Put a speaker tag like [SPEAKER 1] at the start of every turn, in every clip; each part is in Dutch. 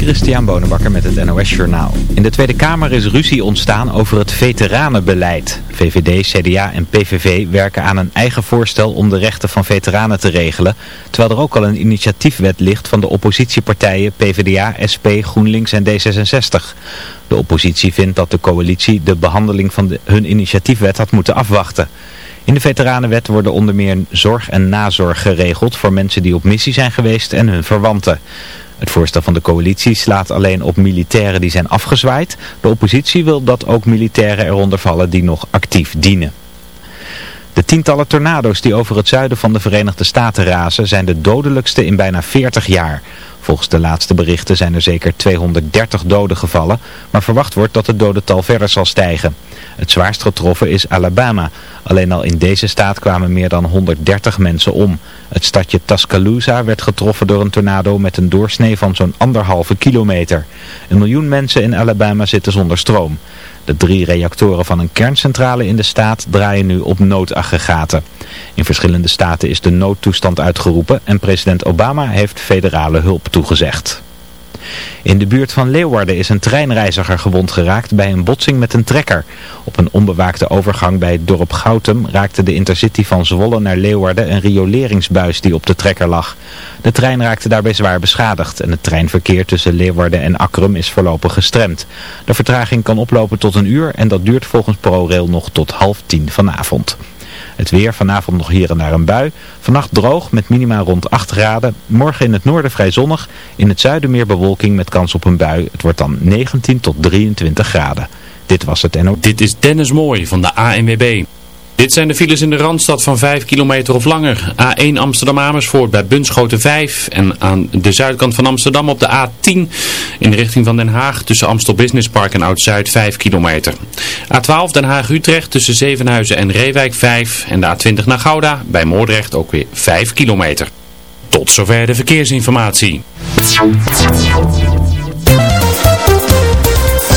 [SPEAKER 1] Christian Bonenbakker met het NOS Journaal. In de Tweede Kamer is ruzie ontstaan over het veteranenbeleid. VVD, CDA en PVV werken aan een eigen voorstel om de rechten van veteranen te regelen. Terwijl er ook al een initiatiefwet ligt van de oppositiepartijen PvdA, SP, GroenLinks en D66. De oppositie vindt dat de coalitie de behandeling van hun initiatiefwet had moeten afwachten. In de veteranenwet worden onder meer zorg en nazorg geregeld voor mensen die op missie zijn geweest en hun verwanten. Het voorstel van de coalitie slaat alleen op militairen die zijn afgezwaaid. De oppositie wil dat ook militairen eronder vallen die nog actief dienen. De tientallen tornado's die over het zuiden van de Verenigde Staten razen zijn de dodelijkste in bijna 40 jaar. Volgens de laatste berichten zijn er zeker 230 doden gevallen, maar verwacht wordt dat het dodental verder zal stijgen. Het zwaarst getroffen is Alabama. Alleen al in deze staat kwamen meer dan 130 mensen om. Het stadje Tuscaloosa werd getroffen door een tornado met een doorsnee van zo'n anderhalve kilometer. Een miljoen mensen in Alabama zitten zonder stroom. De drie reactoren van een kerncentrale in de staat draaien nu op noodaggregaten. In verschillende staten is de noodtoestand uitgeroepen en president Obama heeft federale hulp toegezegd. In de buurt van Leeuwarden is een treinreiziger gewond geraakt bij een botsing met een trekker. Op een onbewaakte overgang bij het dorp Goutem raakte de intercity van Zwolle naar Leeuwarden een rioleringsbuis die op de trekker lag. De trein raakte daarbij zwaar beschadigd en het treinverkeer tussen Leeuwarden en Akrum is voorlopig gestremd. De vertraging kan oplopen tot een uur en dat duurt volgens ProRail nog tot half tien vanavond. Het weer, vanavond nog hier en daar een bui. Vannacht droog met minima rond 8 graden. Morgen in het noorden vrij zonnig. In het zuiden meer bewolking met kans op een bui. Het wordt dan 19 tot 23 graden. Dit was het NO.
[SPEAKER 2] Dit is Dennis Mooi van de ANWB. Dit zijn de files in de Randstad van 5 kilometer of langer. A1 Amsterdam-Amersfoort bij Bunschoten 5 en aan de zuidkant van Amsterdam op de A10 in de richting van Den Haag tussen Amstel Business Park en Oud-Zuid 5 kilometer. A12 Den Haag-Utrecht tussen Zevenhuizen en Reewijk 5 en de A20 naar Gouda bij Moordrecht ook weer 5 kilometer. Tot zover de verkeersinformatie.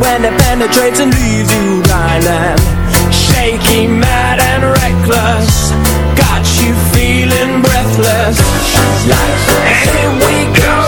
[SPEAKER 3] when it
[SPEAKER 4] penetrates and leaves you lying Shaky, mad and reckless. Got you feeling breathless. Like, anywhere we go.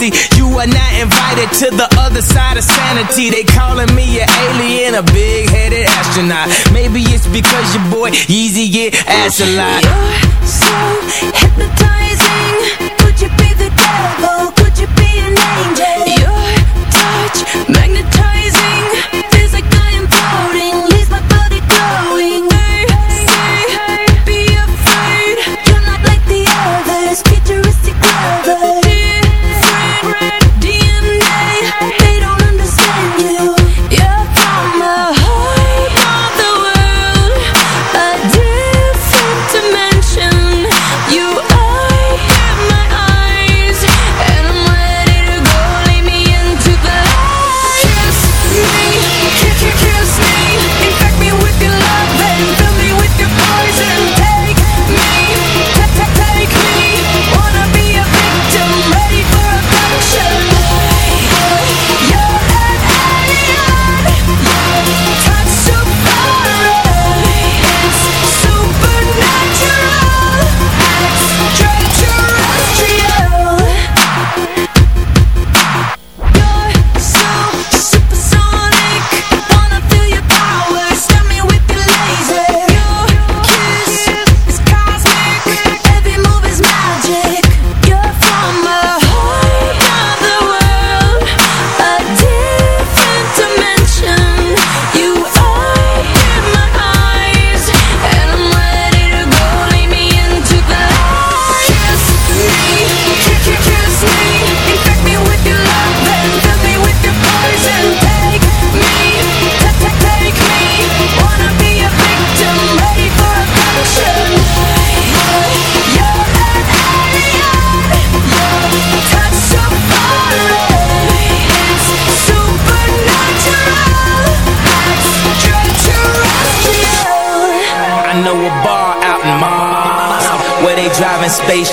[SPEAKER 5] fantasy. You are not invited to the other side of sanity. They calling me an alien, a big headed astronaut. Maybe it's because your boy Yeezy get ass a lot.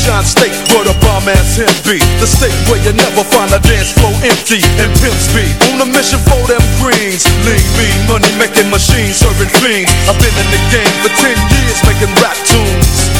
[SPEAKER 6] sunshine state where the bomb ass him be. The state where you never find a dance floor empty and pimp speed. On a mission for them greens. Lean, mean, money making machines serving fiends. I've been in the game for 10 years making rap tunes.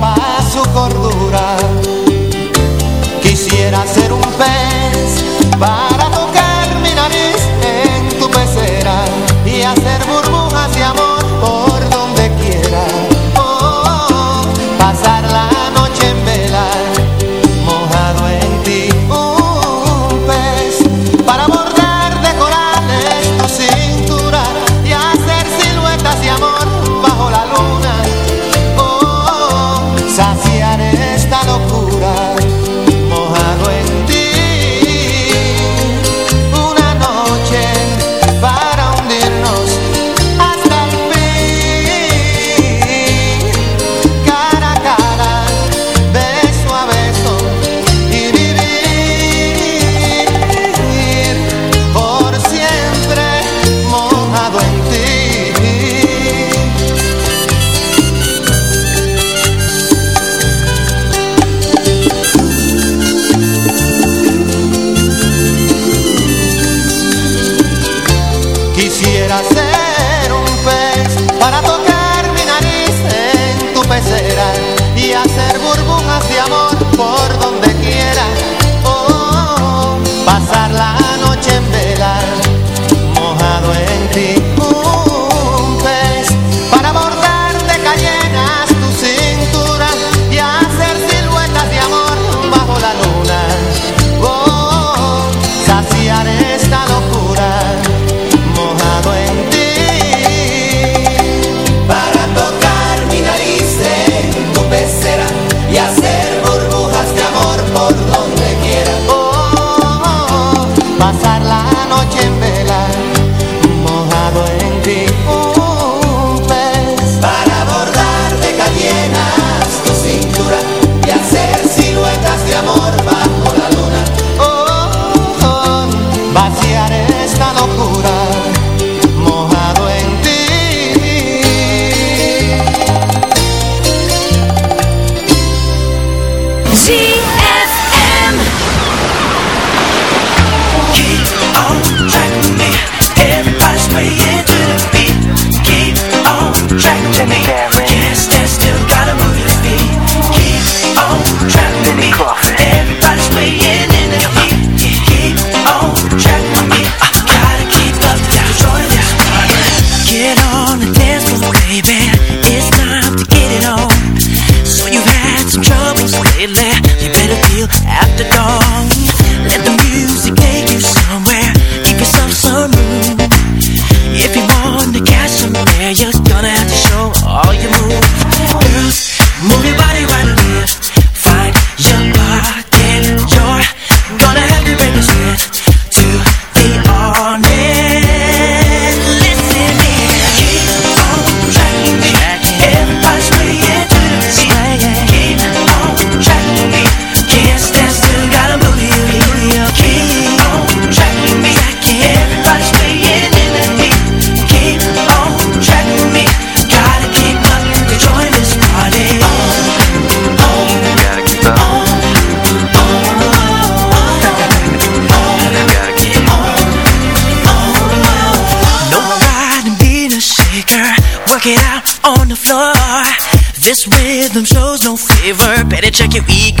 [SPEAKER 7] check your ego